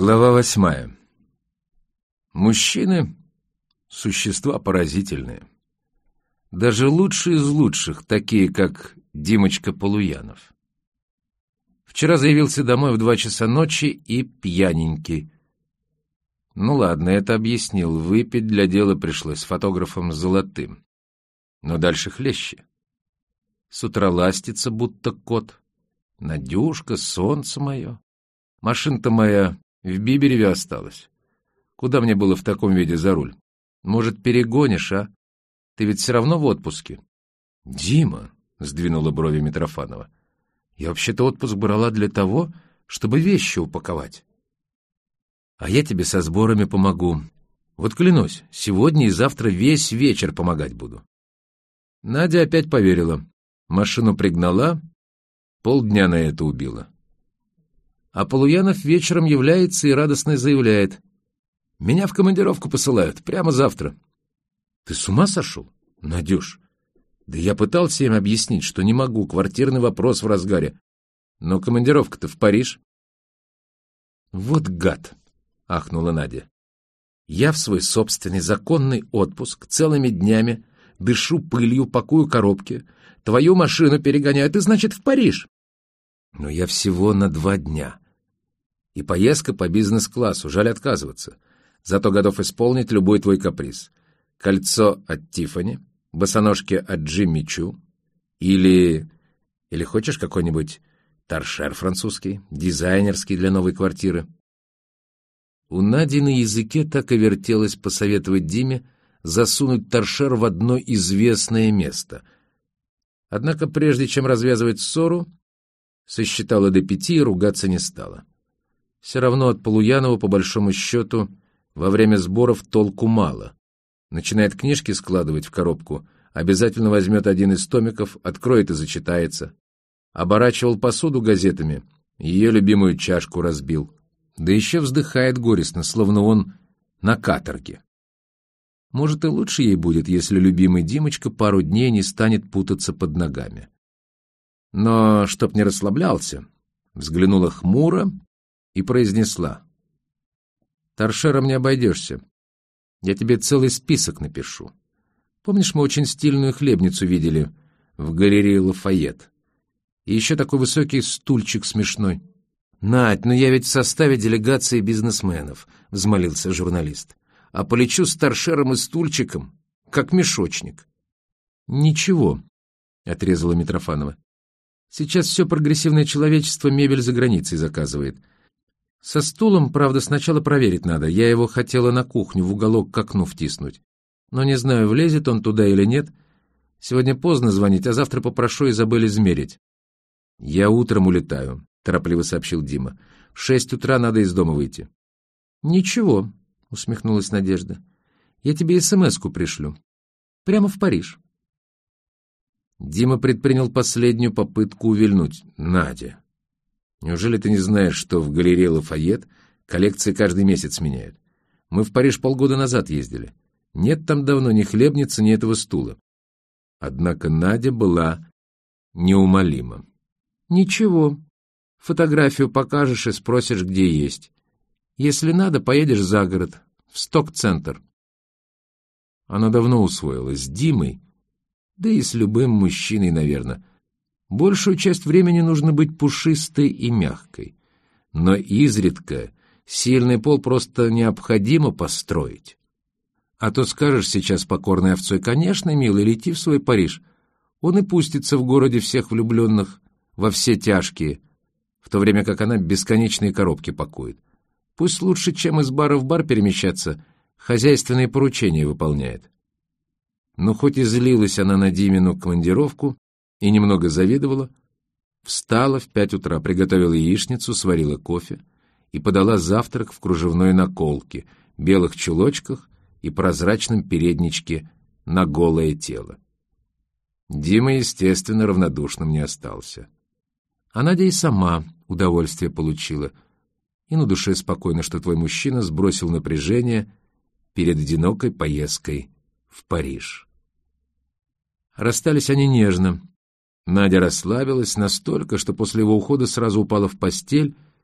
Глава восьмая. Мужчины — существа поразительные. Даже лучшие из лучших, такие как Димочка Полуянов. Вчера заявился домой в два часа ночи и пьяненький. Ну ладно, это объяснил. Выпить для дела пришлось с фотографом Золотым. Но дальше хлеще. С утра ластится, будто кот. Надюшка, солнце мое. Машина-то моя в Бибереве осталась. Куда мне было в таком виде за руль? Может, перегонишь, а? Ты ведь все равно в отпуске. Дима, — сдвинула брови Митрофанова, — я вообще-то отпуск брала для того, чтобы вещи упаковать. А я тебе со сборами помогу. Вот клянусь, сегодня и завтра весь вечер помогать буду. Надя опять поверила. Машину пригнала, полдня на это убила. А Полуянов вечером является и радостно заявляет. «Меня в командировку посылают, прямо завтра». «Ты с ума сошел, Надюш?» «Да я пытался им объяснить, что не могу, квартирный вопрос в разгаре. Но командировка-то в Париж». «Вот гад!» — ахнула Надя. «Я в свой собственный законный отпуск целыми днями дышу пылью, пакую коробки, твою машину перегоняют и, значит, в Париж». «Но я всего на два дня. И поездка по бизнес-классу, жаль отказываться. Зато готов исполнить любой твой каприз. Кольцо от Тиффани, босоножки от Джимми Чу или... Или хочешь какой-нибудь торшер французский, дизайнерский для новой квартиры? У Нади на языке так и вертелось посоветовать Диме засунуть торшер в одно известное место. Однако прежде чем развязывать ссору, сосчитала до пяти и ругаться не стала. Все равно от Полуянова, по большому счету, во время сборов толку мало. Начинает книжки складывать в коробку, обязательно возьмет один из томиков, откроет и зачитается. Оборачивал посуду газетами, ее любимую чашку разбил. Да еще вздыхает горестно, словно он на каторге. Может, и лучше ей будет, если любимый Димочка пару дней не станет путаться под ногами. Но, чтоб не расслаблялся, взглянула хмуро и произнесла. «Торшером не обойдешься. Я тебе целый список напишу. Помнишь, мы очень стильную хлебницу видели в галерее Лафайет? И еще такой высокий стульчик смешной». «Надь, но я ведь в составе делегации бизнесменов», — взмолился журналист. «А полечу с торшером и стульчиком, как мешочник». «Ничего», — отрезала Митрофанова. «Сейчас все прогрессивное человечество мебель за границей заказывает. Со стулом, правда, сначала проверить надо. Я его хотела на кухню, в уголок к окну втиснуть. Но не знаю, влезет он туда или нет. Сегодня поздно звонить, а завтра попрошу Изабель измерить. «Я утром улетаю», — торопливо сообщил Дима. «В шесть утра надо из дома выйти». «Ничего», — усмехнулась Надежда. «Я тебе СМС-ку пришлю. Прямо в Париж». Дима предпринял последнюю попытку увильнуть. «Надя, Неужели ты не знаешь, что в галерее Лафайет коллекции каждый месяц меняют? Мы в Париж полгода назад ездили. Нет там давно ни хлебницы, ни этого стула. Однако Надя была неумолима. «Ничего. Фотографию покажешь и спросишь, где есть. Если надо, поедешь за город, в сток-центр». Она давно усвоилась с Димой, да и с любым мужчиной, наверное, Большую часть времени нужно быть пушистой и мягкой. Но изредка сильный пол просто необходимо построить. А то скажешь сейчас покорной овцой, конечно, милый, лети в свой Париж. Он и пустится в городе всех влюбленных во все тяжкие, в то время как она бесконечные коробки пакует. Пусть лучше, чем из бара в бар перемещаться, хозяйственные поручения выполняет. Но хоть и злилась она на Димину командировку, и немного завидовала, встала в пять утра, приготовила яичницу, сварила кофе и подала завтрак в кружевной наколке, белых чулочках и прозрачном передничке на голое тело. Дима, естественно, равнодушным не остался. А Надя и сама удовольствие получила. И на душе спокойно, что твой мужчина сбросил напряжение перед одинокой поездкой в Париж. Расстались они нежно, Надя расслабилась настолько, что после его ухода сразу упала в постель